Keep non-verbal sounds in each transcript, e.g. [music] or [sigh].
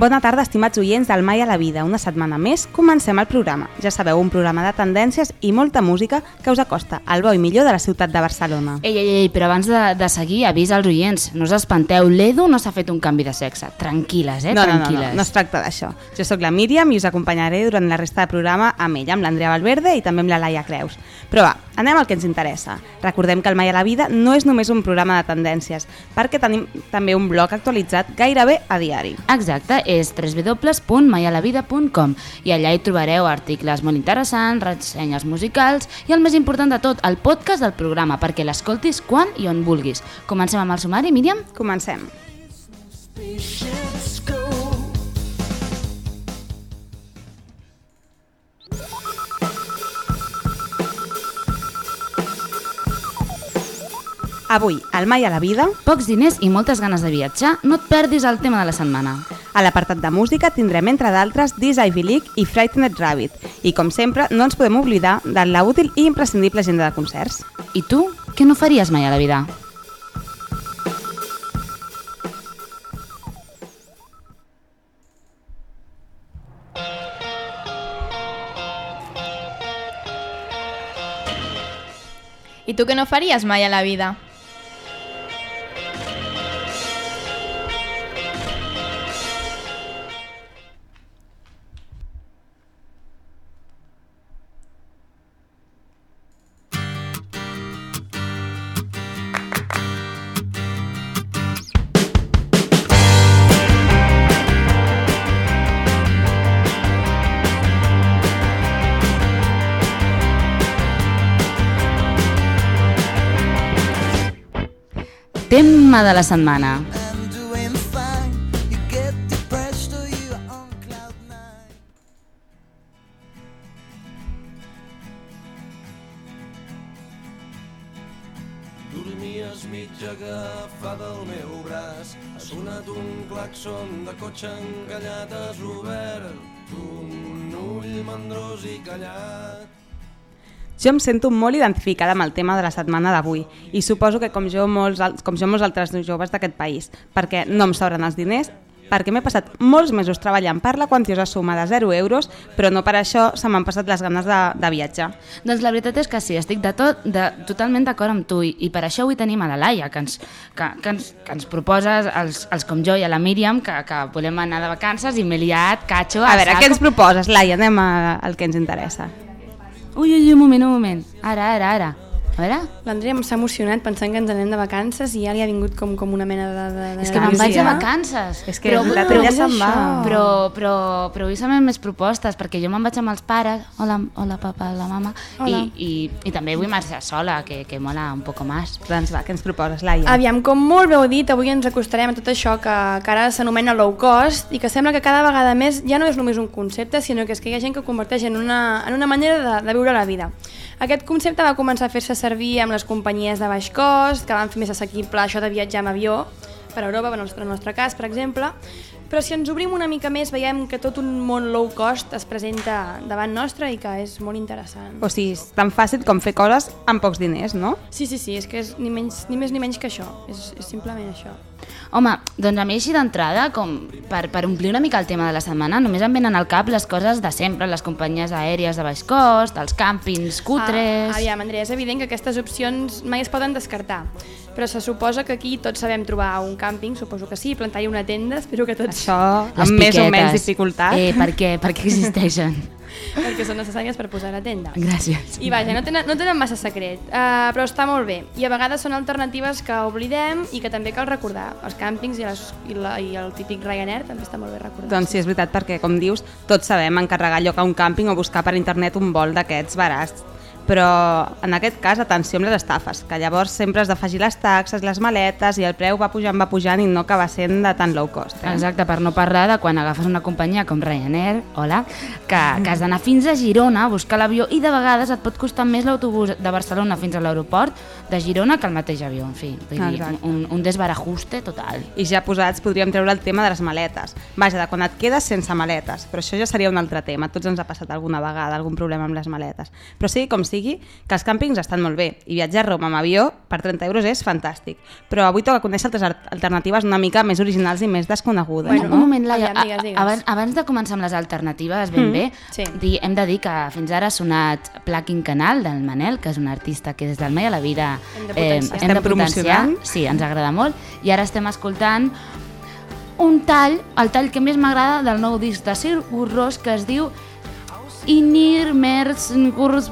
Bona tarda, estimats oients del Mai a la Vida. Una setmana més comencem el programa. Ja sabeu, un programa de tendències i molta música que us acosta al bo i millor de la ciutat de Barcelona. Ei, ei, ei, però abans de, de seguir, avís als oients. No us espanteu, l'Edu no s'ha fet un canvi de sexe. Tranquil·les, eh? no, no, no, Tranquil·les. no, no es tracta d'això. Jo sóc la Míriam i us acompanyaré durant la resta de programa amb ella, amb l'Andrea Valverde i també amb la Laia Creus. Però va, anem al que ens interessa. Recordem que el Mai a la Vida no és només un programa de tendències, perquè tenim també un blog actualitzat gairebé a diari. Exacte, és www.maialavida.com i allà hi trobareu articles molt interessants, ressenyes musicals i el més important de tot, el podcast del programa, perquè l'escoltis quan i on vulguis. Comencem amb el sumari, Míriam? Comencem. Avui, al Mai a la Vida, Pocs diners i moltes ganes de viatjar, no et perdis el tema de la setmana. a l'apartat de música tindrem, entre d'altres, This Ivy League i Frightened Rabbit. I, com sempre, no ens podem oblidar de la útil i imprescindible agenda de concerts. I tu, què no faries mai a la vida? I tu què no faries mai a la vida? De la setmana. Dormies mitja agafada al meu braç. Ha sonat un claxon de cotxe encallat, has obert un ull mandrós i callat. Jo em sento molt identificada amb el tema de la setmana d'avui i suposo que com jo, molts, com jo molts altres joves d'aquest país, perquè no em sobren els diners, perquè m'he passat molts mesos treballant per la quantiosa suma de 0 euros, però no per això se m'han passat les ganes de, de viatjar. Doncs la veritat és que sí, estic de tot, de, totalment d'acord amb tu i, i per això avui tenim a la Laia, que ens, que, que ens, que ens proposes, els, els com jo i a la Míriam, que, que volem anar de vacances i m'he liat, catxo, A veure, saco. què ens proposes, Laia? Anem a, al que ens interessa. Ui, ui, un moment, un moment. Ara, ara, ara. A veure... L'Andrea s'ha emocionat pensant que ens anem de vacances i ja li ha vingut com, com una mena de... de, de És que me'n vaig de vacances. És que la teva se'n va. Però, però, però avui som més propostes, perquè jo me'n vaig amb els pares, hola, hola papa, hola mama, i, Hola. i, i també vull marxar sola, que, que mola un poco más. Doncs va, què ens proposes, Laia? Aviam, com molt bé heu dit, avui ens acostarem a tot això que, que ara s'anomena low cost i que sembla que cada vegada més ja no és només un concepte, sinó que és que hi ha gent que ho converteix en una, en una manera de, de viure la vida. Aquest concepte va començar a fer-se servir amb les companyies de baix cost, que van fer més assequible això de viatjar amb avió per Europa, en el nostre, en el nostre cas, per exemple, però si ens obrim una mica més veiem que tot un món low cost es presenta davant nostre i que és molt interessant. O sigui, és tan fàcil com fer coses amb pocs diners, no? Sí, sí, sí, és que és ni, menys, ni més ni menys que això, és, és simplement això. Home, doncs a mi així d'entrada, com per, per omplir una mica el tema de la setmana, només em venen al cap les coses de sempre, les companyies aèries de baix cost, els càmpings cutres... Ah, aviam, Andrea, és evident que aquestes opcions mai es poden descartar, però se suposa que aquí tots sabem trobar un càmping, suposo que sí, plantar-hi una tenda, espero que tots, Això les amb més o menys dificultat. Eh, per què? Per què existeixen? [laughs] [laughs] perquè són necessàries per posar la tenda. Gràcies. I vaja, no tenen, no tenen massa secret, uh, però està molt bé. I a vegades són alternatives que oblidem i que també cal recordar. Els càmpings i, les, i, la, i el típic Ryanair també està molt bé recordar. Doncs sí, és veritat, perquè, com dius, tots sabem encarregar lloc a un càmping o buscar per internet un vol d'aquests barats. Però en aquest cas, atenció amb les estafes, que llavors sempre has d'afegir les taxes, les maletes i el preu va pujant, va pujant i no acaba sent de tan low cost. Eh? Exacte, per no parlar de quan agafes una companyia com Ryanair, hola, que, que has d'anar fins a Girona a buscar l'avió i de vegades et pot costar més l'autobús de Barcelona fins a l'aeroport de Girona que el mateix avió, en fi. Vull dir, Exacte. un, un desbarajuste total. I ja posats podríem treure el tema de les maletes. Vaja, de quan et quedes sense maletes. Però això ja seria un altre tema. Tots ens ha passat alguna vegada algun problema amb les maletes. Però sigui com sigui, sigui, que els càmpings estan molt bé i viatjar a Roma amb avió per 30 euros és fantàstic. Però avui toca conèixer altres alternatives una mica més originals i més desconegudes. Bueno, no? un moment, Laia, digues, digues. abans, abans de començar amb les alternatives ben bé, sí. di, hem de dir que fins ara ha sonat Plucking Canal del Manel, que és un artista que des del Mai a la Vida Hem de potenciar. hem de potenciar. Sí, ens agrada molt. I ara estem escoltant un tall, el tall que més m'agrada del nou disc de Sir Burros, que es diu Inir Mers Gurs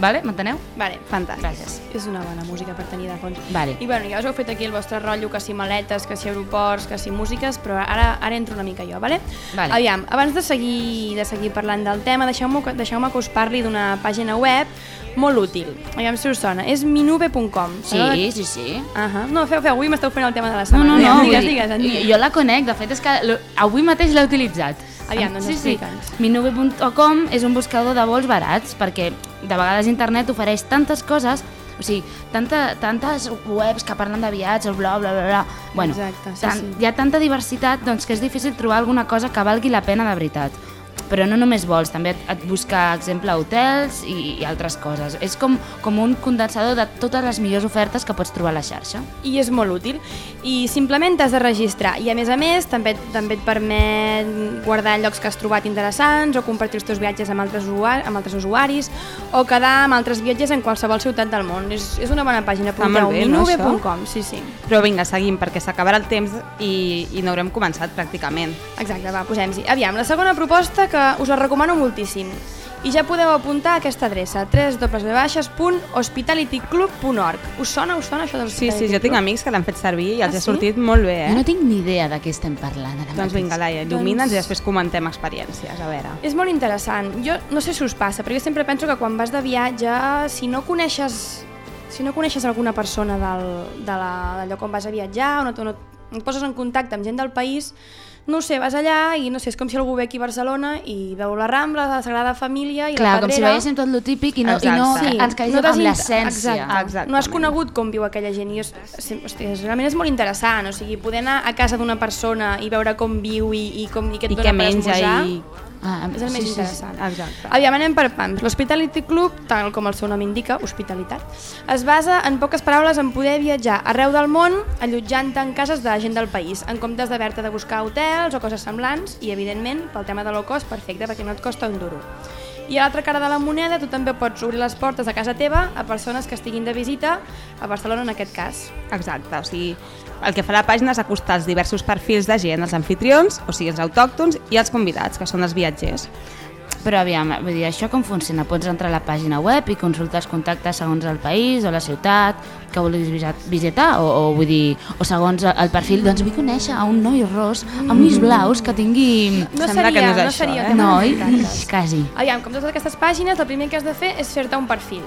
Vale? M'enteneu? Vale, Fantàstic. Gràcies. és una bona música per tenir de fons. Vale. I bueno, ja us heu fet aquí el vostre rotllo, que si maletes, que si aeroports, que si músiques, però ara ara entro una mica jo, vale? Vale. Aviam, abans de seguir, de seguir parlant del tema, deixeu-me deixeu que us parli d'una pàgina web molt útil. Aviam si us sona. És minube.com. Sí, sí, sí. Uh -huh. No, feu, feu, avui m'esteu fent el tema de la No, setmana. no, no. Digues, vull digues, dir, digues. jo la conec, de fet és que avui mateix l'he utilitzat. Aviam, doncs explica'ns. Minube.com és un buscador de vols barats perquè de vegades internet ofereix tantes coses o sigui, tanta, tantes webs que parlen de viatges, bla, bla, bla, bla. Bueno, Exacte, sí, tant, sí. hi ha tanta diversitat doncs, que és difícil trobar alguna cosa que valgui la pena de veritat. Però no només vols, també et, et busca, exemple, hotels i, i altres coses. És com, com un condensador de totes les millors ofertes que pots trobar a la xarxa. i és molt útil i simplement t'has de registrar i a més a més també, també et permet guardar llocs que has trobat interessants o compartir els teus viatges amb altres, usuaris, amb altres usuaris o quedar amb altres viatges en qualsevol ciutat del món és, és una bona pàgina, Està molt apunteu bé, no, sí, sí. Però vinga, seguim, perquè s'acabarà el temps i, i no haurem començat pràcticament. Exacte, va, posem-s'hi. Aviam, la segona proposta que us la recomano moltíssim. I ja podeu apuntar a aquesta adreça, www.hospitalityclub.org. Us sona, us sona això del Sí, sí, jo tinc amics que l'han fet servir i els Ah, ha sí? sortit molt bé, eh? Jo no tinc ni idea de què estem parlant ara Doncs vinga, Laia, il·lumina'ns i després comentem experiències, a veure. És molt interessant. Jo no sé si us passa, però jo sempre penso que quan vas de viatge, si no coneixes si no coneixes alguna persona del, de la- del lloc on vas a viatjar, o no, no et poses en contacte amb gent del país, no sé, vas allà i no sé, és com si algú ve aquí a Barcelona i veu la Rambla, la Sagrada Família i Clar, la com si Pedrera. veiéssim tot lo típic i no, i Exacte. no Sí, ens quedéssim t'has amb l'essència. No has conegut com viu aquella gent i és, és, hosti, és, realment és molt interessant, o sigui, poder anar a casa d'una persona i veure com viu i, i, com, i què et I dona què per menja esmorzar, i... Ah, és el més sí, sí, sí. interessant. Exacte. Aviam, anem per pams. L'Hospitality Club, tal com el seu nom indica, hospitalitat, es basa, en poques paraules, en poder viatjar arreu del món allotjant-te en cases de gent del país, en comptes d'haver-te de buscar hotels o coses semblants, i evidentment, pel tema de low cost, perfecte, perquè no et costa un duro. I a l'altra cara de la moneda, tu també pots obrir les portes a casa teva a persones que estiguin de visita, a Barcelona en aquest cas. Exacte, o sigui, el que fa la pàgina és acostar els diversos perfils de gent, els anfitrions, o sigui, els autòctons i els convidats, que són els viatgers. Però aviam, vull dir, això com funciona? Pots entrar a la pàgina web i consultar els contactes segons el país o la ciutat que vulguis visi- visitar o, o vull dir, o segons el perfil, doncs vull conèixer a un noi ros amb ulls blaus que tingui... No Sembla seria, que no és no això, seria eh? No, contactes. Quasi. Aviam, com totes aquestes pàgines, el primer que has de fer és fer-te un perfil.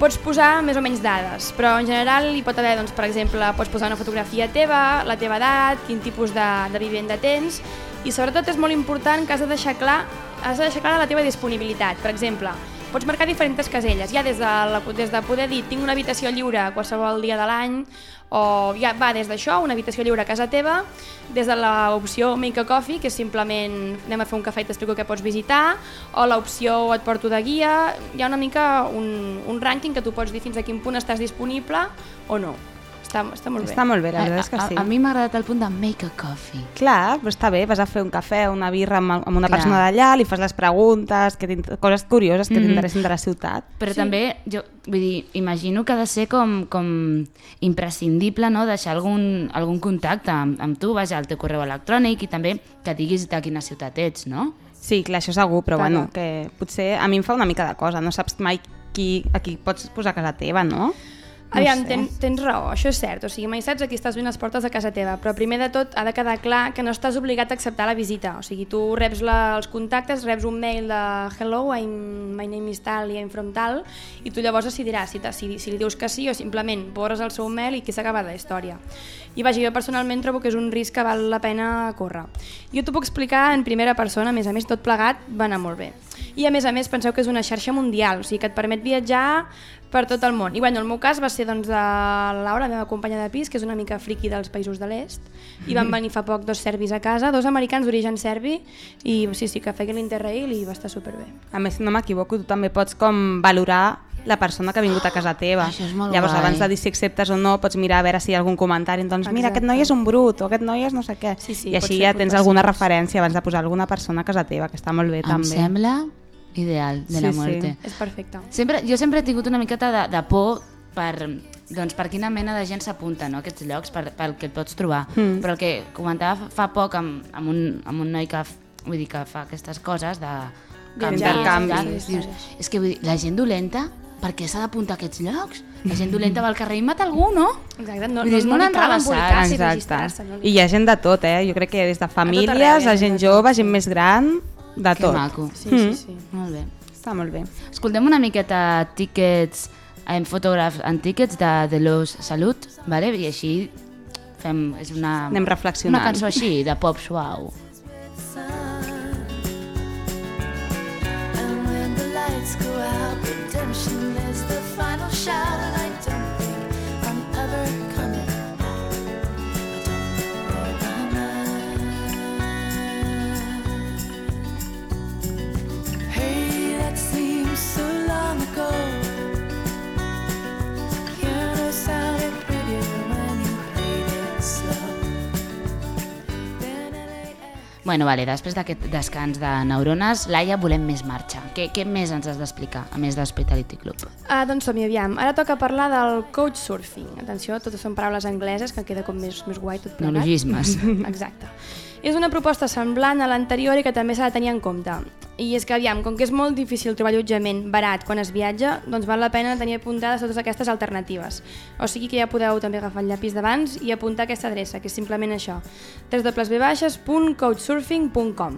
Pots posar més o menys dades, però en general hi pot haver, doncs, per exemple, pots posar una fotografia teva, la teva edat, quin tipus de, de vivenda tens, i sobretot és molt important que has de deixar clar, has de deixar clara la teva disponibilitat. Per exemple, pots marcar diferents caselles, ja des de, la, des de poder dir tinc una habitació lliure qualsevol dia de l'any, o ja va des d'això, una habitació lliure a casa teva, des de l'opció Make a Coffee, que és simplement anem a fer un cafè i t'explico què pots visitar, o l'opció et porto de guia, hi ha una mica un, un rànquing que tu pots dir fins a quin punt estàs disponible o no. Està, està molt bé. Està molt bé, la veritat és que a, sí. a, a mi m'ha agradat el punt de make a coffee. Clar, però està bé, vas a fer un cafè o una birra amb, amb una Clar. persona d'allà, li fas les preguntes, que coses curioses que Mhm. t'interessin de la ciutat. Però sí. també, jo vull dir, imagino que ha de ser com, com imprescindible no? deixar algun, algun contacte amb, amb tu, vaja, al teu correu electrònic i també que diguis de quina ciutat ets, no? Sí, clar, això segur, però Clar, bueno, que potser a mi em fa una mica de cosa, no saps mai qui, a qui pots posar a casa teva, no? No Aviam, sé. ten, tens raó, això és cert, o sigui, mai saps a qui estàs obrint les portes de casa teva, però primer de tot ha de quedar clar que no estàs obligat a acceptar la visita, o sigui, tu reps la, els contactes, reps un mail de hello, I'm, my name is tal i I'm from tal, i tu llavors decidiràs si, si, si li dius que sí o simplement borres el seu mail i qui s'ha acabat la història. I vaja, jo personalment trobo que és un risc que val la pena córrer. Jo t'ho puc explicar en primera persona, a més a més tot plegat va anar molt bé. I a més a més penseu que és una xarxa mundial, o sigui que et permet viatjar per tot el món. I bueno, el meu cas va ser doncs, de la Laura, la meva companya de pis, que és una mica friqui dels països de l'est, i van venir fa poc dos serbis a casa, dos americans d'origen serbi, i sí, sí, que feien l'Interrail i va estar superbé. A més, si no m'equivoco, tu també pots com valorar la persona que ha vingut a casa teva. Molt Llavors, guai. abans de dir si acceptes o no, pots mirar a veure si hi ha algun comentari. Doncs mira, Exacte. aquest noi és un brut, o aquest noi és no sé què. Sí, sí, I així ja tens alguna referència abans de posar alguna persona a casa teva, que està molt bé Em també. sembla ideal, de Sí, la sí. muerte. És perfecte. Sempre, jo sempre he tingut una miqueta de, de por per, doncs, per quina mena de gent s'apunta no, a aquests llocs, per, pel que et pots trobar. Mm. Però el que comentava fa, fa poc amb, amb, un, amb un noi que, vull dir, que fa aquestes coses de canvis, sí, sí, dius, sí. és que vull dir, la gent dolenta, per què s'ha d'apuntar a aquests llocs? La gent dolenta va al carrer i mata algú, no? Exacte, no, Vull dir, no, és no molt li cal enrevessat, embolicar-se i Exacte. registrar-se. No li I hi ha gent de tot, eh? Jo crec que des de famílies, arreu, a, ha gent jove, sí. gent més gran, de Que tot. maco. Sí, Mm. sí, sí. Molt bé. Està molt bé. Escoltem una miqueta tickets en fotògrafs en tickets de The Los Salut, vale? i així fem, és una, Anem reflexionant. una cançó així, de pop suau. And when the lights go out, redemption is the final shout. And I Bueno, vale, després d'aquest descans de neurones, Laia, volem més marxa. Què, què més ens has d'explicar, a més d'Hospitality Club? Ah, doncs som-hi, aviam. Ara toca parlar del couchsurfing. Atenció, totes són paraules angleses, que queda com més, més guai tot plegat. Neologismes. [laughs] Exacte. És una proposta semblant a l'anterior i que també s'ha de tenir en compte. I és que, aviam, com que és molt difícil trobar allotjament barat quan es viatja, doncs val la pena tenir apuntades totes aquestes alternatives. O sigui que ja podeu també agafar el llapis d'abans i apuntar aquesta adreça, que és simplement això, www.couchsurfing.com.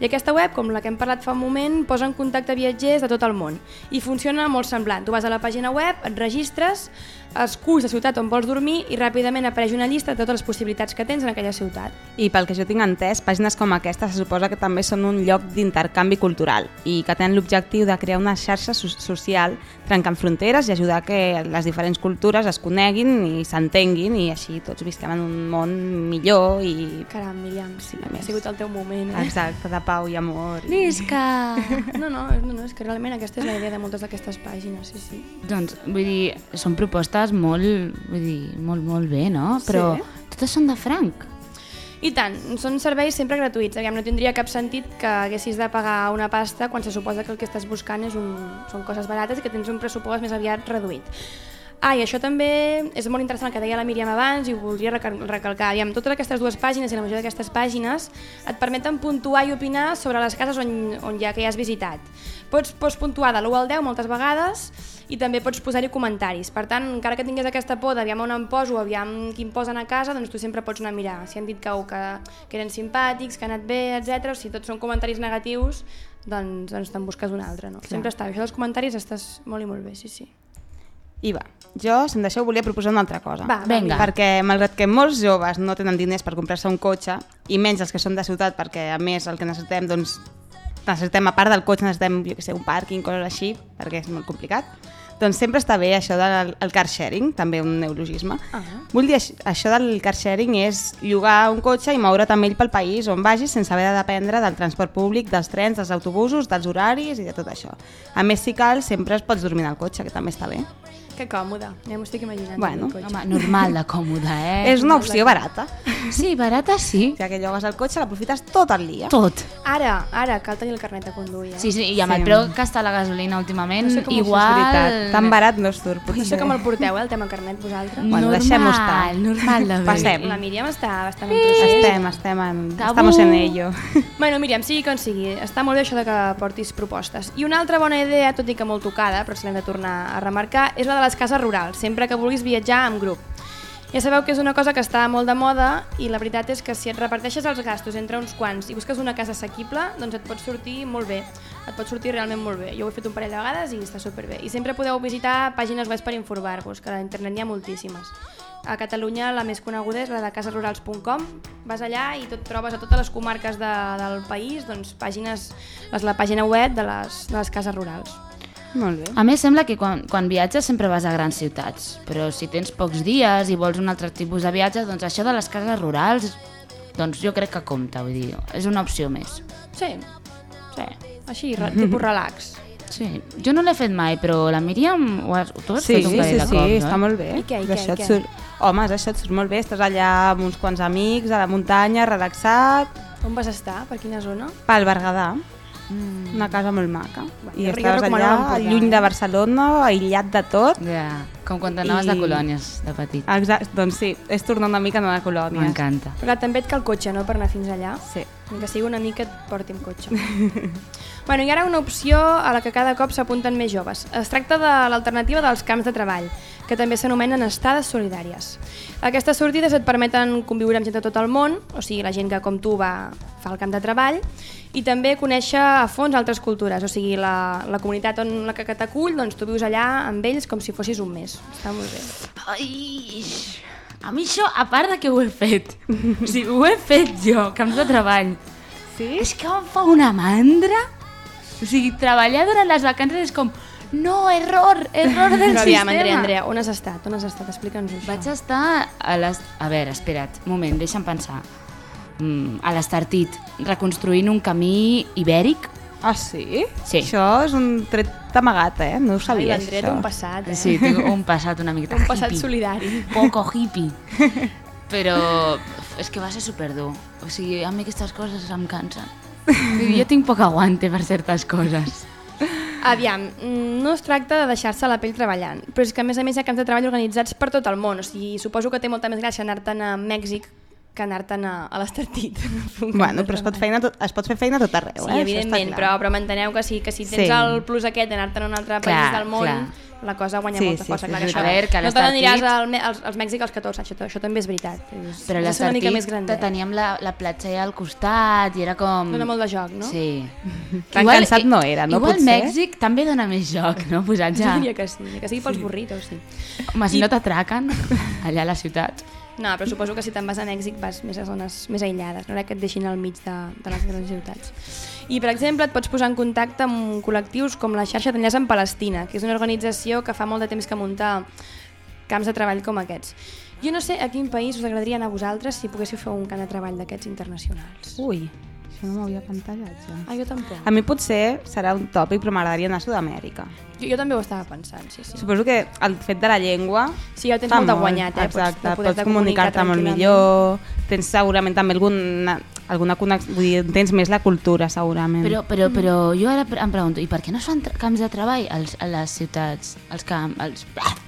I aquesta web, com la que hem parlat fa un moment, posa en contacte viatgers de tot el món i funciona molt semblant. Tu vas a la pàgina web, et registres, esculls la ciutat on vols dormir i ràpidament apareix una llista de totes les possibilitats que tens en aquella ciutat. I pel que jo tinc entès, pàgines com aquesta se suposa que també són un lloc d'intercanvi cultural i que tenen l'objectiu de crear una xarxa so social trencant fronteres i ajudar que les diferents cultures es coneguin i s'entenguin i així tots visquem en un món millor i... Caram, Míriam, sí, ha sigut el teu moment. Eh? Exacte, de pau i amor. I... Visca! No, [laughs] no, no, no, és que realment aquesta és la idea de moltes d'aquestes pàgines, sí, sí. doncs, vull dir, són propostes molt, vull dir, molt, molt bé, no? Però Sí. totes són de franc. I tant, són serveis sempre gratuïts. Aviam, no tindria cap sentit que haguessis de pagar una pasta quan se suposa que el que estàs buscant és un... són coses barates i que tens un pressupost més aviat reduït. Ah, i això també és molt interessant el que deia la Míriam abans i ho voldria recal- recalcar. Aviam, totes aquestes dues pàgines i la majoria d'aquestes pàgines et permeten puntuar i opinar sobre les cases on, on ja que ja has visitat. Pots, pots puntuar de l'1 al 10 moltes vegades i també pots posar-hi comentaris. Per tant, encara que tingués aquesta por d'aviam on em poso, aviam qui em posen a casa, doncs tu sempre pots anar a mirar. Si han dit que, que, que eren simpàtics, que han anat bé, etc. Si tots són comentaris negatius, doncs, doncs te'n busques un altre. No? Sempre està. Això dels comentaris estàs molt i molt bé, sí, sí. I va, jo, si em deixeu, volia proposar una altra cosa. Va, Vinga. Perquè, malgrat que molts joves no tenen diners per comprar-se un cotxe, i menys els que són de ciutat, perquè, a més, el que necessitem, doncs, necessitem, a part del cotxe, necessitem, jo què sé, un pàrquing, coses així, perquè és molt complicat, doncs sempre està bé això del el car sharing, també un neologisme. Ah. Vull dir, aix- això del car sharing és llogar un cotxe i moure't amb ell pel país on vagis sense haver de dependre del transport públic, dels trens, dels autobusos, dels horaris i de tot això. A més, si cal, sempre es pots dormir en el cotxe, que també està bé. Que còmode, ja m'ho estic imaginant. Bueno. Home, normal de còmode, eh? [laughs] És una opció barata. Sí, barata sí. Ja que llogues el cotxe, l'aprofites tot el dia. Tot. Ara, ara, cal tenir el carnet de conduir. Eh? Sí, sí, i amb Sí. el preu que està la gasolina últimament, No sé igual... És veritat, tan barat no es surt. No sé com el porteu, eh, el tema carnet, vosaltres? Bueno, normal, deixem-ho estar. Normal de bé. Passem. La Míriam està bastant procés. Estem, estem en... Tabú. Estamos en ello. [laughs] Bueno, Míriam, sigui com sigui, està molt bé això de que portis propostes. I una altra bona idea, tot i que molt tocada, però se l'hem de tornar a remarcar, és la de les cases rurals, sempre que vulguis viatjar en grup. Ja sabeu que és una cosa que està molt de moda i la veritat és que si et reparteixes els gastos entre uns quants i busques una casa assequible, doncs et pot sortir molt bé. Et pot sortir realment molt bé. Jo ho he fet un parell de vegades i està superbé. I sempre podeu visitar pàgines web per informar-vos, que a internet n'hi ha moltíssimes. A Catalunya la més coneguda és la de casasrurals.com. Vas allà i tot trobes a totes les comarques de, del país doncs, pàgines, la pàgina web de les, de les cases rurals. Molt bé. A més, sembla que quan, quan viatges sempre vas a grans ciutats, però si tens pocs dies i vols un altre tipus de viatge, doncs això de les cases rurals, doncs jo crec que compta, vull dir, és una opció més. Sí, Sí. així, re, tipus relax. [laughs] Sí, jo no l'he fet mai, però la Míriam ho has, tu has Sí, fet un sí, parell sí, de sí, cops, està no? molt bé. I què, i què, Això i què? Surt... Home, això et surt molt bé. Estàs allà amb uns quants amics, a la muntanya, relaxat, On vas estar? Per quina zona? pel Berguedà. Una casa molt maca. Bueno, I jo- jo estaves allà, lluny de Barcelona, aïllat de tot. Ja, com quan t'anaves de I- colònies de petit. Exacte, doncs sí, és tornar una mica a la colònia. M'encanta. Però també et cal cotxe, no?, per anar fins allà. Sí. Ni que sigui una mica et porti amb cotxe. [laughs] bueno, i ara una opció a la que cada cop s'apunten més joves. Es tracta de l'alternativa dels camps de treball, que també s'anomenen estades solidàries. Aquestes sortides et permeten conviure amb gent de tot el món, o sigui, la gent que com tu va fa el camp de treball, i també conèixer a fons altres cultures, o sigui, la, la comunitat on la que t'acull, doncs tu vius allà amb ells com si fossis un mes. Està molt bé. Ai, a mi això, a part de que ho he fet, o sigui, ho he fet jo, camps de treball, Sí? és que em fa una mandra. O sigui, treballar durant les vacances és com, no, error, error del Però sistema. aviam, Andrea, Andrea, on has estat? On has estat? Explica'ns-ho això. Vaig estar a les... A veure, espera't, un moment, deixa'm pensar. Mm, a l'Estartit, reconstruint un camí ibèric. Ah, sí? Sí. Això és un tret amagat, eh? No ho Ai, sabies, l'Andrea té això. un passat, eh? Sí, tinc un passat una miqueta [laughs] un passat hippie. solidari. Poco hippie. [laughs] Però és que va ser superdur. O sigui, a mi aquestes coses em cansen. [laughs] Jo tinc poc aguante per certes coses. Aviam, mm, no es tracta de deixar-se la pell treballant, però és que a més a més hi ha camps de treball organitzats per tot el món, o sigui, suposo que té molta més gràcia anar-te'n a Mèxic que anar-te'n a, a l'Estartit. [laughs] Bueno, però es pot, feina tot, es pot fer feina tot arreu, Sí, eh? Evidentment, però, però m'enteneu que sí, que si tens Sí. el plus aquest d'anar-te'n a un altre Clar, país del món, clar. la cosa guanya Sí, molta sí, força. sí, clar, sí, que sí. això, A veure, que no te n'aniràs al, als, als Mèxic als 14, això, això també és veritat. És, Però l'Estartit teníem la, la platja allà al costat i era com... Dona molt de joc, no? Sí. [laughs] Tan cansat no era, no? Igual Potser? Mèxic també dona més joc, no? Posat Jo ja... diria que sí, que sigui pels burritos, sí. Home, si no t'atraquen [laughs] allà a la ciutat. No, però suposo que si te'n vas a Mèxic vas més a zones més aïllades, no era que et deixin al mig de, de les grans ciutats. I, per exemple, et pots posar en contacte amb col·lectius com la xarxa d'enllaç en Palestina, que és una organització que fa molt de temps que munta camps de treball com aquests. Jo no sé a quin país us agradaria anar a vosaltres si poguéssiu fer un camp de treball d'aquests internacionals. Ui, això no m'havia pantallat ja. Ah, jo tampoc. A mi potser serà un tòpic, però m'agradaria anar a Sud-amèrica. Jo, jo també ho estava pensant, sí, sí. Suposo que el fet de la llengua... Sí, ja tens molt de guanyat, eh? Exacte, pots, poder-te comunicar-te molt tranquil·lament. millor, tens segurament també alguna, alguna connexió, vull dir, tens més la cultura, segurament. Però, però, però jo ara em pregunto, i per què no es fan camps de treball als, a les ciutats, als, camp, als,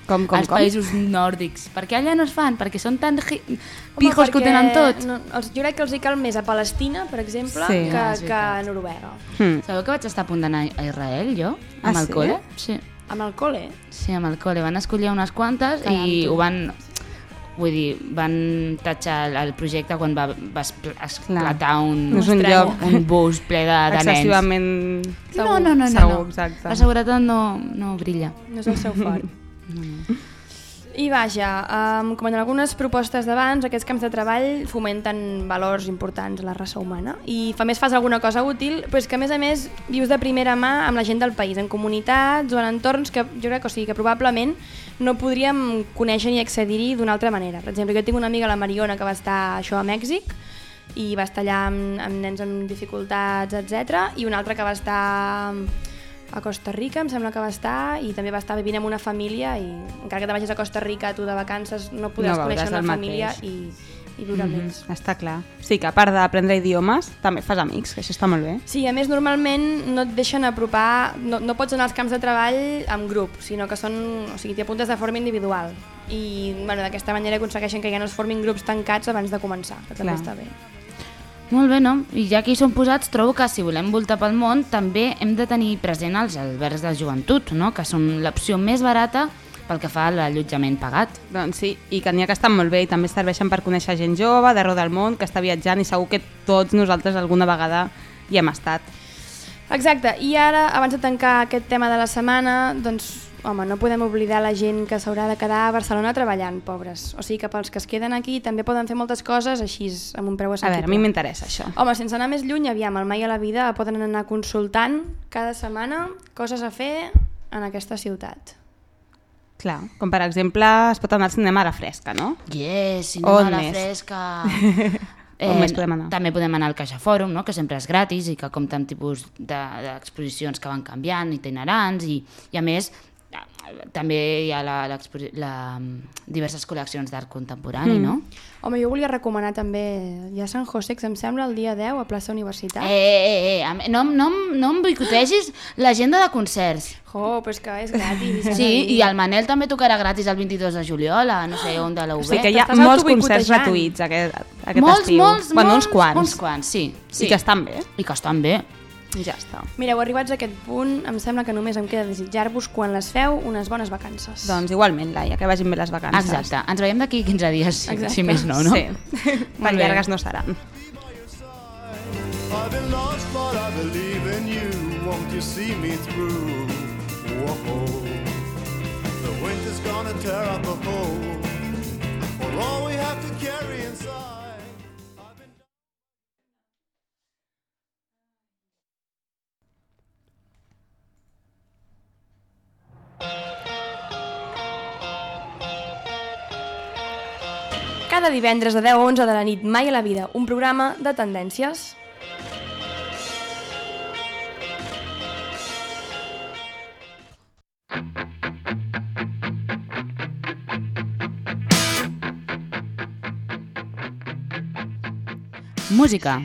Com, com, als com? països nòrdics? Per què allà no es fan? Perquè són tan hi- Home, pijos que ho tenen tot. No, els, jo crec que els hi cal més a Palestina, per exemple, Sí. que, Ah, que a. Noruega. Hmm. Sabeu que vaig estar a punt d'anar a Israel, jo? Ah, Amb el sí? col·le? Sí. Amb el col·le? Sí, amb el col·le. Van escollir unes quantes Caram, i tu. ho van... Vull dir, van tatxar el, projecte quan va, va esclatar un, No és un lloc un bus ple de, de nens. excessivament... No, no, no, no, Segur, no. exacte. La seguretat no, no brilla. No és el seu fort. [laughs] I vaja, um, com en algunes propostes d'abans, aquests camps de treball fomenten valors importants a la raça humana i fa més fas alguna cosa útil, però és que a més a més vius de primera mà amb la gent del país, en comunitats o en entorns que jo crec o sigui, que probablement no podríem conèixer ni accedir-hi d'una altra manera. Per exemple, jo tinc una amiga, la Mariona, que va estar això a Mèxic i va estar allà amb, amb nens amb dificultats, etc. i una altra que va estar a Costa Rica, em sembla que va estar, i també va estar vivint amb una família, i encara que te vagis a Costa Rica tu de vacances, no podràs No conèixer una família mateix. i, i viure amb ells. Està clar. Sí, que a part d'aprendre idiomes, també fas amics, que això està molt bé. Sí, a més, normalment no et deixen apropar, no, no pots anar als camps de treball amb grup, sinó que són, o sigui, t'hi apuntes de forma individual. I bueno, d'aquesta manera aconsegueixen que ja no es formin grups tancats abans de començar, que també Clar. està bé. Molt bé, no? I ja que hi som posats, trobo que si volem voltar pel món també hem de tenir present els albergs de joventut, no? que són l'opció més barata pel que fa a l'allotjament pagat. Doncs sí, i que n'hi ha que estan molt bé i també serveixen per conèixer gent jove d'arreu del món que està viatjant i segur que tots nosaltres alguna vegada hi hem estat. Exacte, i ara, abans de tancar aquest tema de la setmana, doncs, home, no podem oblidar la gent que s'haurà de quedar a Barcelona treballant, pobres. O sigui que pels que es queden aquí també poden fer moltes coses així amb un preu A assequible. veure, a mi m'interessa això. Home, sense anar més lluny, aviam, el Mai a la Vida poden anar consultant cada setmana coses a fer en aquesta ciutat. Clar, com per exemple es pot anar al cinema a la fresca, no? Yes, On cinema a la més? fresca... [laughs] On més podem anar? També podem anar al Caixa Fòrum, no? que sempre és gratis i que compta amb tipus de- d'exposicions que van canviant, itinerants, i, i a més eh, també hi ha la, la, diverses col·leccions d'art contemporani, mm. no? Home, jo volia recomanar també, hi ha Sant José, que em sembla, el dia 10 a plaça Universitat. Eh, eh, eh, mi- no, no, no em boicotegis l'agenda de concerts. Jo, però és que és gratis. [laughs] Sí, i el Manel també tocarà gratis el 22 de juliol a no sé on de la UB. O sigui que hi ha molts concerts gratuïts aquest, aquest molts, estiu. molts, bueno, molts, uns quants. Uns quants, sí. sí. I que estan bé. I que estan bé. Ja està. Mireu, arribats a aquest punt, em sembla que només em queda desitjar-vos quan les feu unes bones vacances. Doncs igualment, Laia, que vagin bé les vacances. Exacte. Ens veiem d'aquí 15 dies, si, Exacte. si més no, no? Sí. [laughs] Bé. llargues no seran. I've been lost, but I believe in you. Won't you see me through? Whoa. The winter's gonna tear up a hole for all we have to carry inside. Cada divendres de 10 a 11 de la nit, mai a la vida, un programa de tendències. Música.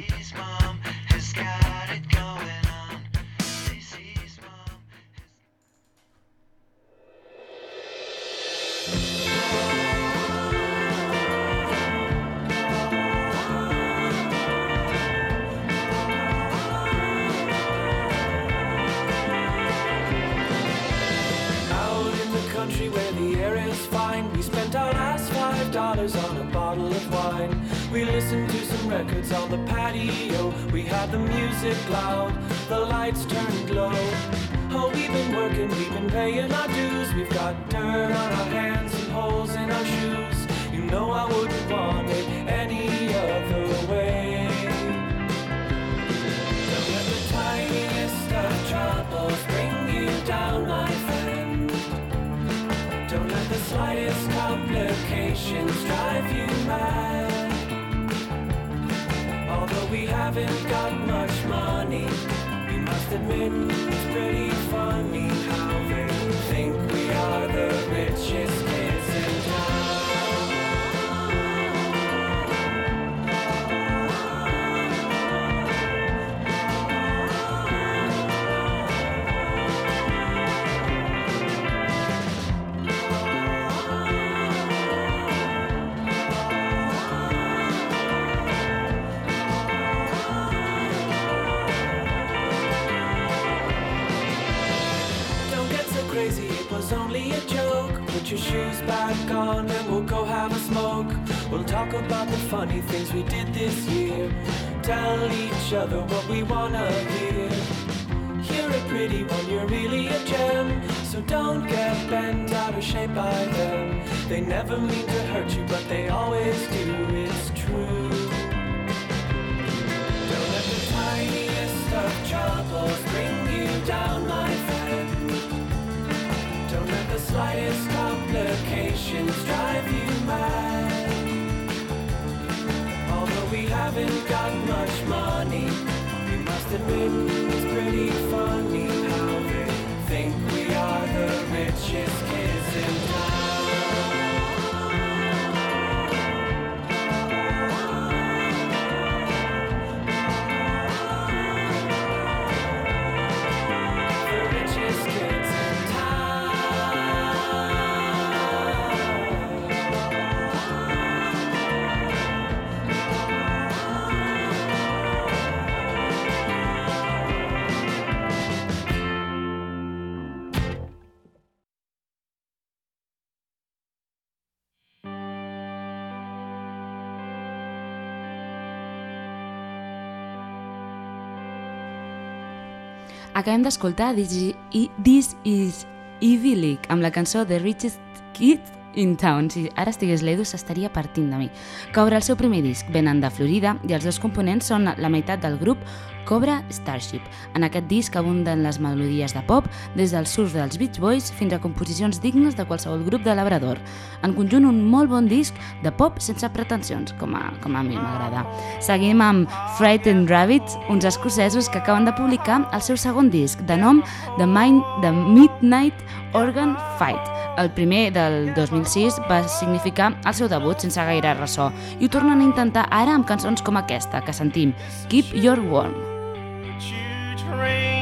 Each other what we wanna hear. You're a pretty one, you're really a gem. So don't get bent out of shape by them. They never mean to hurt you, but they always do, it's true. Don't let the tiniest of troubles bring you down, my friend. Don't let the slightest complications drive you mad. Although we haven't got much money, it's pretty funny how they think we are the richest kids in Acabem d'escoltar This, This Is Ivy amb la cançó The Richest Kid in Town. Si ara estigués l'Edu s'estaria partint de mi. Cobra el seu primer disc, venen de Florida i els dos components són la meitat del grup Cobra Starship. En aquest disc abunden les melodies de pop, des del surf dels Beach Boys fins a composicions dignes de qualsevol grup de labrador. En conjunt, un molt bon disc de pop sense pretensions, com a, com a mi m'agrada. Seguim amb Frightened Rabbits, uns escocesos que acaben de publicar el seu segon disc, de nom The, Mind, The Midnight Organ Fight. El primer del 2006 va significar el seu debut sense gaire ressò i ho tornen a intentar ara amb cançons com aquesta que sentim, Keep Your Warm. rain.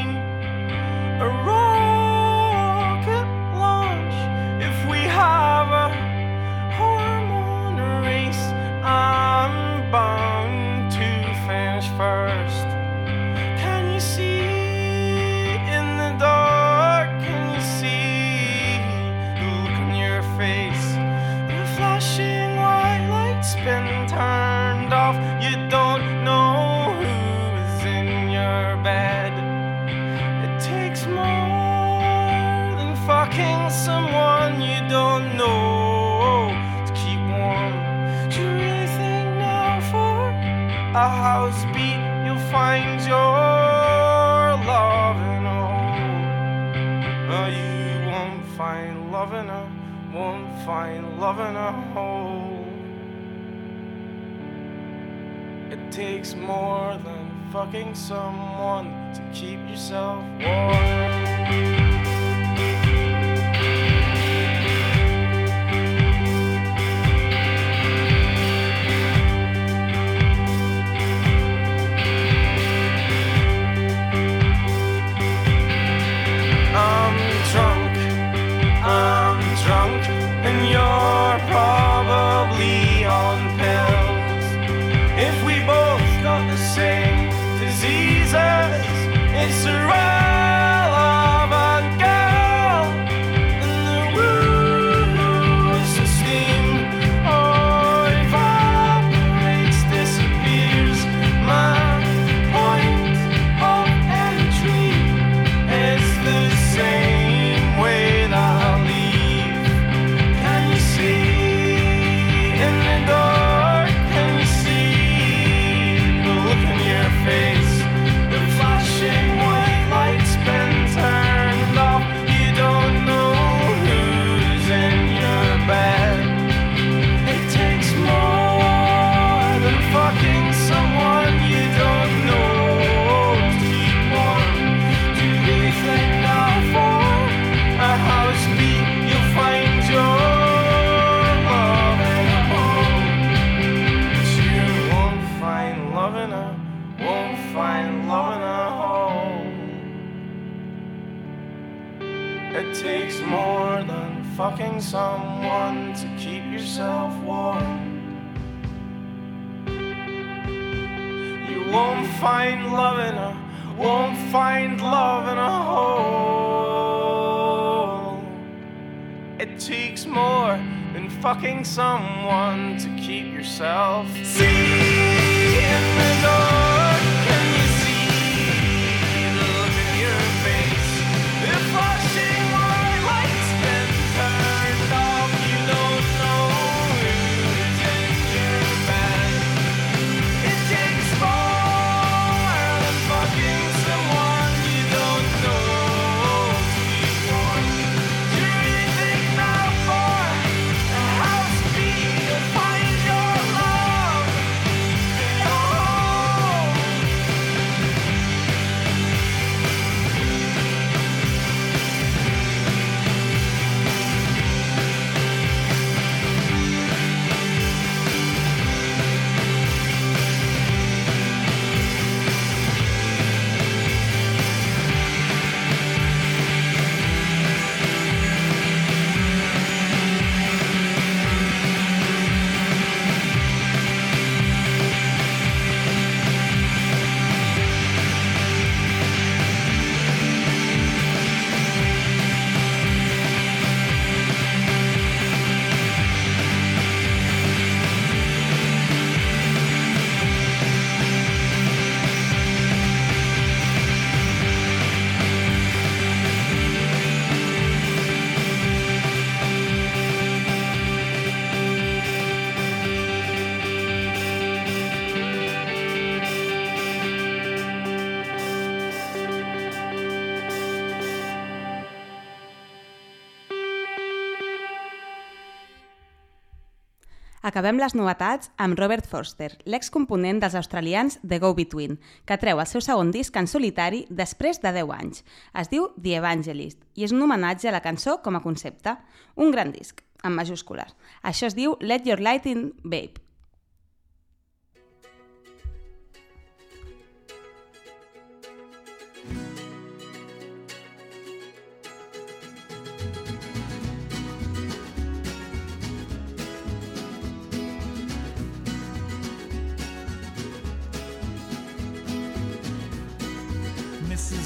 Acabem les novetats amb Robert Forster, l'excomponent dels australians The Go-Between, que treu el seu segon disc en solitari després de 10 anys. Es diu The Evangelist i és un homenatge a la cançó com a concepte. Un gran disc, en majúscules. Això es diu Let Your Light In, Babe.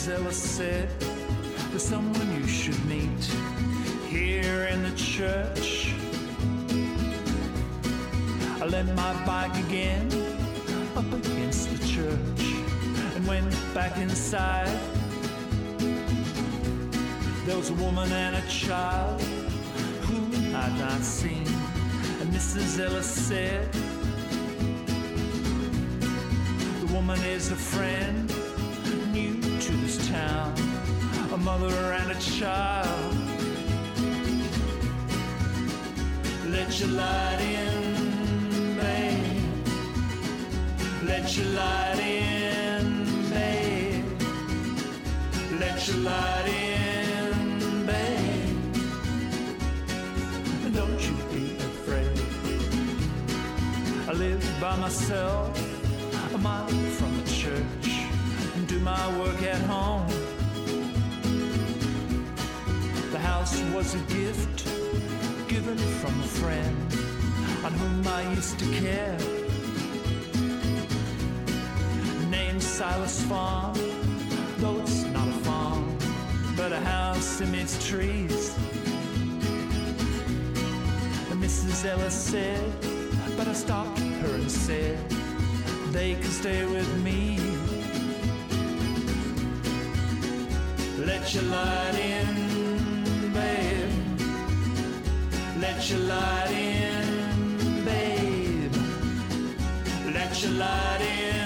Ellis said, There's someone you should meet here in the church. I led my bike again up against the church and went back inside. There was a woman and a child whom I'd not seen, and Mrs. Ellis said, The woman is a friend town, a mother and a child. Let your light in, babe. Let your light in, babe. Let your light in, babe. Don't you be afraid. I live by myself, a mile from the church my work at home. The house was a gift given from a friend on whom I used to care. Named Silas Farm, though it's not a farm, but a house amidst trees. And Mrs. Ellis said, but I stopped her and said, they can stay with me. Let your light in, babe. Let your light in, babe. Let your light in,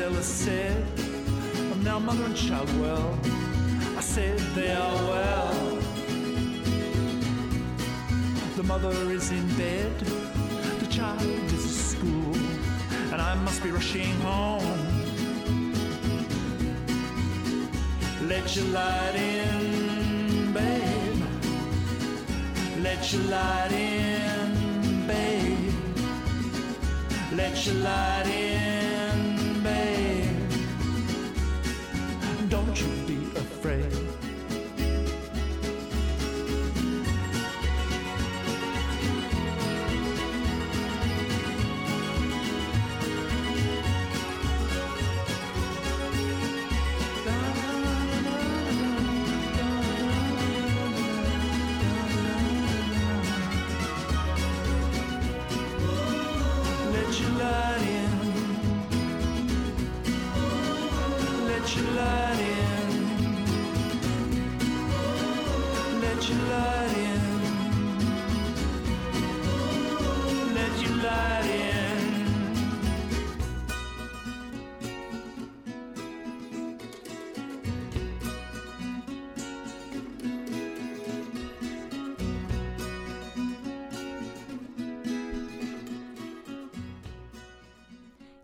Ellis said, I'm now mother and child well. I said they are well. The mother is in bed, the child is at school, and I must be rushing home. Let your light in, babe. Let your light in, babe. Let your light in,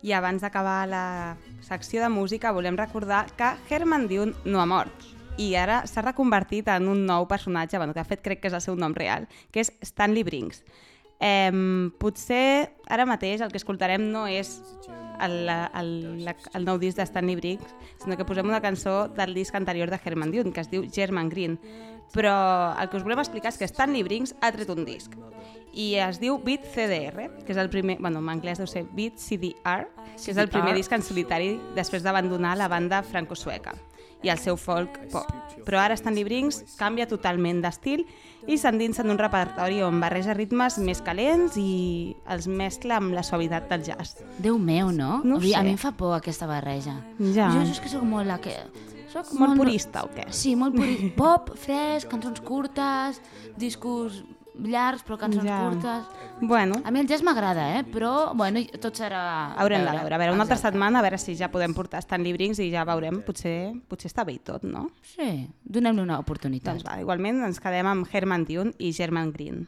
I abans d'acabar la secció de música volem recordar que Herman Dune no ha mort i ara s'ha reconvertit en un nou personatge, bueno, que de fet crec que és el seu nom real, que és Stanley Brinks. Eh, potser ara mateix el que escoltarem no és el, el, la- el nou disc de Stanley Briggs, sinó que posem una cançó del disc anterior de Herman Dune, que es diu German Green. Però el que us volem explicar és que Stanley Briggs ha tret un disc i es diu Beat CDR, que és el primer, bueno, en anglès deu ser Beat CDR, que és el primer disc en solitari després d'abandonar la banda franco-sueca i el seu folk pop. Però ara Stanley Briggs canvia totalment d'estil i s'endinsa en un repertori on barreja ritmes més calents i els mescla amb la suavitat del jazz. Déu meu, no? No Vull dir, A mi em fa por aquesta barreja. Ja. Jo, és que sóc molt la que... Soc Molt purista, o què? Sí, molt purista. Pop, fresc, cançons curtes, discos llargs, però cançons Ja. curtes. Bueno, A mi el jazz m'agrada, eh? Però, bueno, tot serà... haurem de veure. A veure, una altra Exacte. setmana, a veure si ja podem portar Stanley Briggs i ja veurem, potser, potser està bé i tot, no? Sí, donem-li una oportunitat. Doncs va, igualment ens quedem amb Herman Dune i German Green.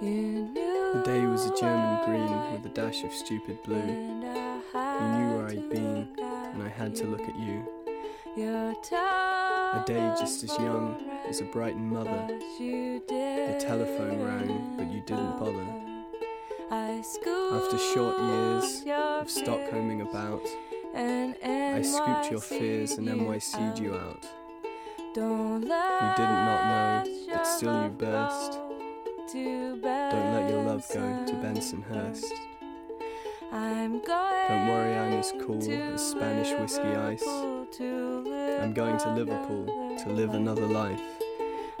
The day was a German green with a dash of stupid blue. You knew where I'd been, and I had to look at you. A day just as young as a Brighton mother. The telephone rang, but you didn't bother. After short years of Stockholming about, I scooped your fears and NYC'd you out. You didn't not know, but still you burst. Don't let your love go to Bensonhurst. Don't worry, I'm as cool as Spanish whiskey ice. I'm going to Liverpool to live another life.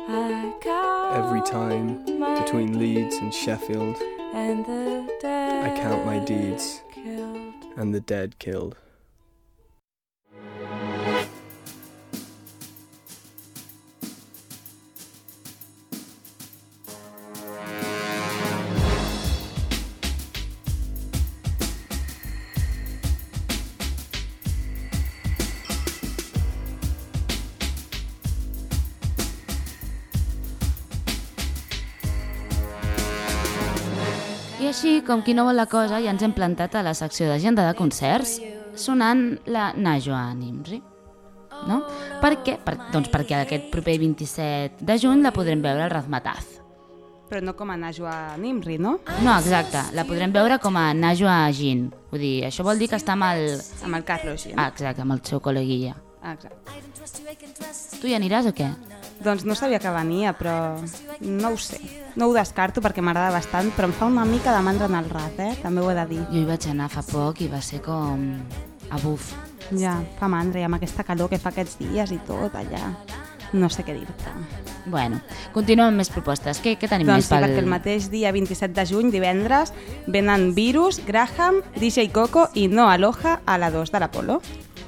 Every time between Leeds and Sheffield, I count my deeds and the dead killed. I així, com qui no vol la cosa, ja ens hem plantat a la secció d'agenda de concerts sonant la Najwa Nimri. No? Per què? Per, doncs perquè aquest proper 27 de juny la podrem veure al Razmataz. Però no com a Najwa Nimri, no? No, exacte, la podrem veure com a Najwa Jin. Vull dir, això vol dir que està amb el... Amb el Carlos Gin. Ah, exacte, amb el seu col·leguilla. Exacte. Tu hi aniràs o què? Doncs no sabia que venia, però no ho sé. No ho descarto perquè m'agrada bastant, però em fa una mica de mandra en el rat, eh? També ho he de dir. Jo hi vaig anar fa poc i va ser com... a buf. Ja, fa mandra, i amb aquesta calor que fa aquests dies i tot, allà. No sé què dir-te. Bueno, continuem amb més propostes. Què, què tenim Doncs més sí, pel... perquè el mateix dia 27 de juny, divendres, venen Virus, Graham, DJ Coco i No Aloha a la 2 de l'Apolo.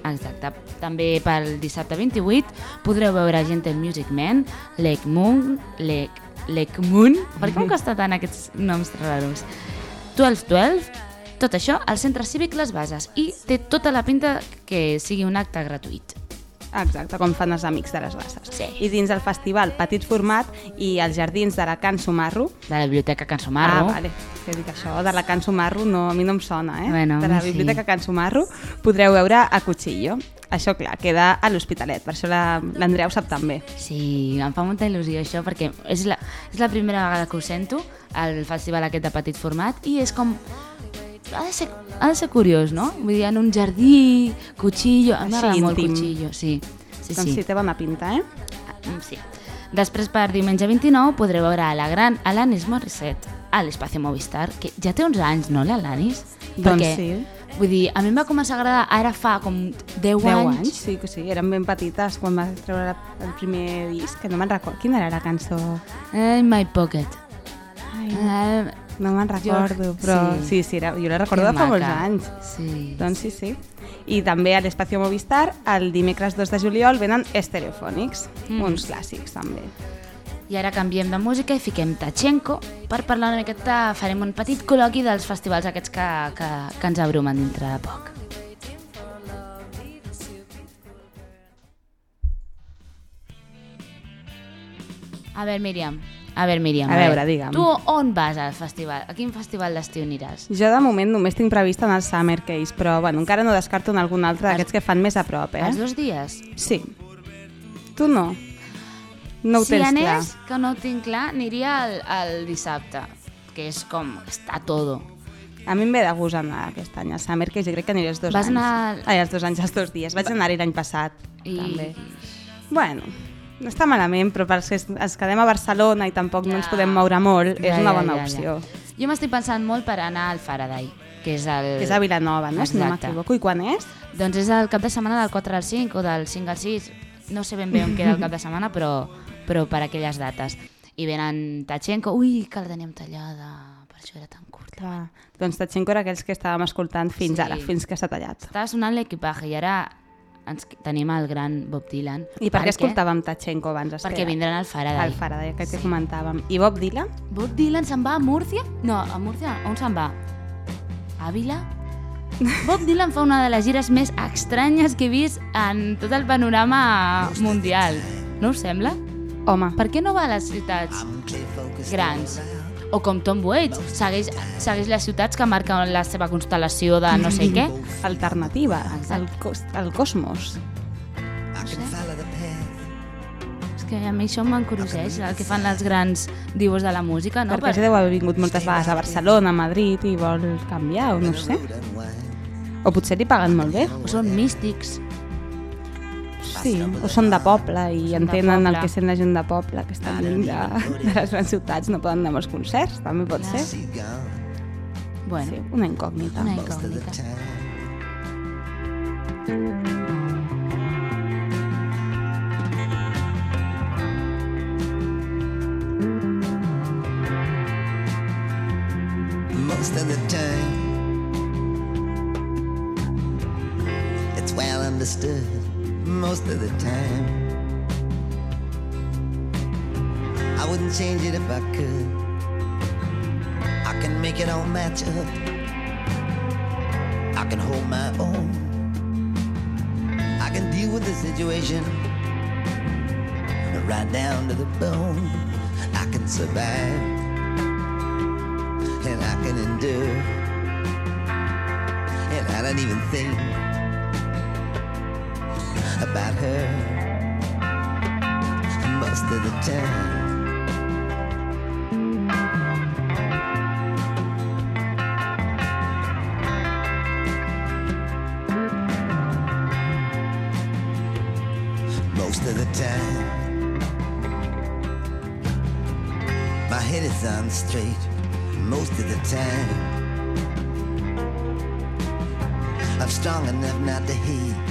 Exacte. També pel dissabte 28 podreu veure Gentle Music Man, Lake Moon, Lake, Lake Moon, per què em costa tant aquests noms raros? 12-12, tot això al Centre Cívic Les Bases i té tota la pinta que sigui un acte gratuït. Exacte, com fan els amics de les bases. Sí. I dins del festival Petit Format i els jardins de la Can Sumarro. De la Biblioteca Can Sumarro. Ah, vale. Que dic això, de la Can Sumarro no, a mi no em sona, eh? Bueno, de la sí. Biblioteca Can Sumarro podreu veure a Cuchillo. Això, clar, queda a l'Hospitalet, per això la- l'Andrea ho sap també. Sí, em fa molta il·lusió això perquè és la, és la primera vegada que ho sento al festival aquest de petit format i és com... Ha de ser, ha de ser curiós, no? Vull dir, en un jardí, cuchillo... A mi m'agrada molt cuchillo, sí. Sí, doncs sí. sí, té bona pinta, eh? Mm, sí. Després, per diumenge 29, podreu veure a la gran Alanis Morissette a l'Espacio Movistar, que ja té uns anys, no, l'Alanis? Doncs Perquè, sí. Vull dir, a mi em va començar a agradar ara fa com 10, 10 anys. anys, sí, que sí, eren ben petites quan va treure el primer disc, que no me'n recordo. Quina era la cançó? Eh, in my pocket. Ai, Eh, no me'n recordo, però sí. sí, sí, era, jo la recordo Que de fa molts maca. anys. Sí. Doncs sí, sí. I també a l'Espacio Movistar, el dimecres 2 de juliol, venen Estereofònics, Mm. uns clàssics també. I ara canviem de música i fiquem Tachenko per parlar una miqueta, farem un petit col·loqui dels festivals aquests que, que, que ens abrumen dintre de poc. A veure, Míriam, a veure, Míriam. A veure, digue'm. Tu on vas al festival? A quin festival d'estiu aniràs? Jo de moment només tinc previst en el Summer Case, però bueno, encara no descarto en algun altre d'aquests que fan més a prop, eh? Els dos dies? Sí. Tu no? No ho si tens anés, clar. que no ho tinc clar, aniria el, el dissabte, que és com, està todo. A mi em ve de gust anar aquest any al Summer, que jo crec que aniré els dos Vas anys. anar- Ai, els dos anys, els dos dies. Vaig anar-hi l'any passat, I... també. Bueno, no està malament, però per si es- ens quedem a Barcelona i tampoc no ens Ja. podem moure molt, és Ja, una ja, bona ja, opció. Ja. Jo m'estic pensant molt per anar al Faraday, que és el... Que és a Vilanova, no? Si no Exacte. m'equivoco. I quan és? Doncs és el cap de setmana del 4 al 5 o del 5 al 6. No sé ben bé on queda el cap de setmana, però, però per aquelles dates. I venen Tachenko. Ui, que la teníem tallada. Per això era tan curta. Clar. Doncs Tachenko era aquells que estàvem escoltant fins Sí. ara, fins que s'ha tallat. Estava sonant l'equipaje i ara ens tenim el gran Bob Dylan. I per què escoltàvem Tachenko abans? Esther? Perquè vindran al Faraday. Al Faraday, aquest que comentàvem. I Bob Dylan? Bob Dylan se'n va a Múrcia? No, a Múrcia on se'n va? Àvila? Bob Dylan fa una de les gires més estranyes que he vist en tot el panorama mundial. No us sembla? Home. Per què no va a les ciutats grans? O com Tom Waits, segueix, segueix les ciutats que marquen la seva constel·lació de no sé què. Alternativa, el, cos, el cosmos. És que a mi això m'encuroseix, el que fan els grans divos de la música, no? Perquè deu haver vingut moltes vegades a Barcelona, a Madrid, i vol canviar, o no sé. O potser li paguen molt bé. O són místics. Sí, o són de poble i Són entenen el poble. que sent la gent de poble, que estan lluny de, de les grans ciutats, no poden anar a molts concerts, també pot ser. Bueno, Sí, una incògnita. una incògnita. most of the time. It's well understood most of the time. I wouldn't change it if I could. I can make it all match up. I can hold my own. I can deal with the situation right down to the bone. I can survive and I can endure. And I don't even think most of the time. Most of the time, my head is on straight most of the time. I'm strong enough not to hate.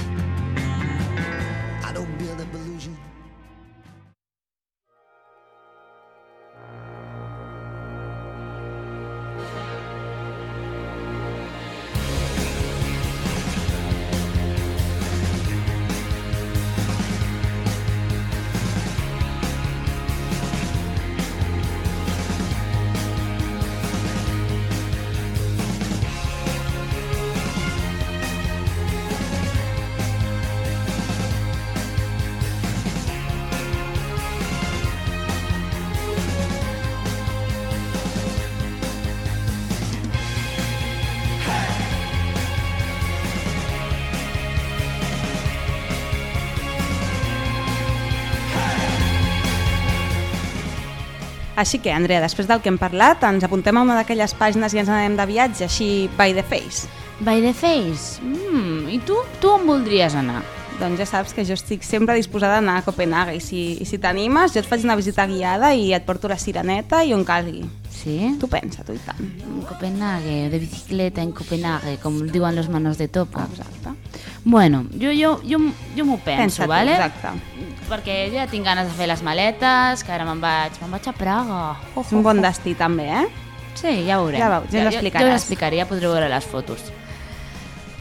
Així que, Andrea, després del que hem parlat, ens apuntem a una d'aquelles pàgines i ens anem de viatge, així by the face. By the face? Mm, I tu? Tu on voldries anar? Doncs ja saps que jo estic sempre disposada a anar a Copenhague i si, i si t'animes jo et faig una visita guiada i et porto la sireneta i on calgui. Sí? Tu pensa, tu i tant. En Copenhague, de bicicleta en Copenhague, com diuen los manos de topo. Exacte. Bueno, jo, jo, jo, jo m'ho penso, Pensa vale? exacte. Perquè ja tinc ganes de fer les maletes, que ara me'n vaig, me'n vaig a Praga. Oh, És un bon destí també, eh? Sí, ja ho veurem. Ja veus, ja jo, l'explicaràs. Jo l'explicaré, ja podreu veure les fotos.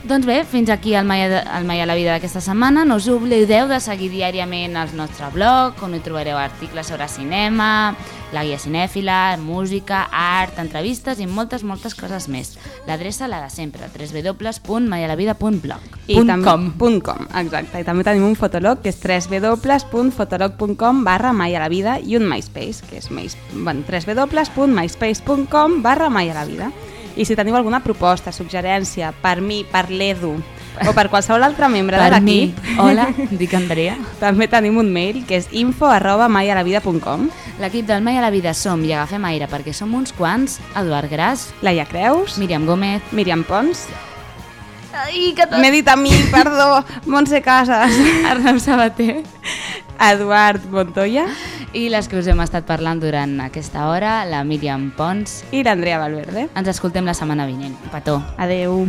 Doncs bé, fins aquí el Maia, de- el Maia la vida d'aquesta setmana. No us oblideu de seguir diàriament el nostre blog, on hi trobareu articles sobre cinema, la guia cinèfila, música, art, entrevistes i moltes, moltes coses més. L'adreça la de sempre, www.maialavida.blog. I Punt també, com. Punt com, exacte. I també tenim un fotolog que és www.fotolog.com barra mai a la vida i un MySpace, que és mais, bueno, www.myspace.com barra mai a la vida. I si teniu alguna proposta, suggerència, per mi, per l'Edu, o per qualsevol altre membre de Per mi. l'equip. Hola, [laughs] dic Andrea. També tenim un mail que és info arroba maialavida.com L'equip del Mai a la Vida som i agafem aire perquè som uns quants. Eduard Gras, Laia Creus, Míriam Gómez, Míriam Pons, Ai, que m'he dit a mi, perdó, Montse Casas, [laughs] Arnau Sabater Eduard Montoya i les que us hem estat parlant durant aquesta hora, la Míriam Pons. i l'Andrea Valverde. Ens escoltem la setmana vinent. Un petó. Adeu.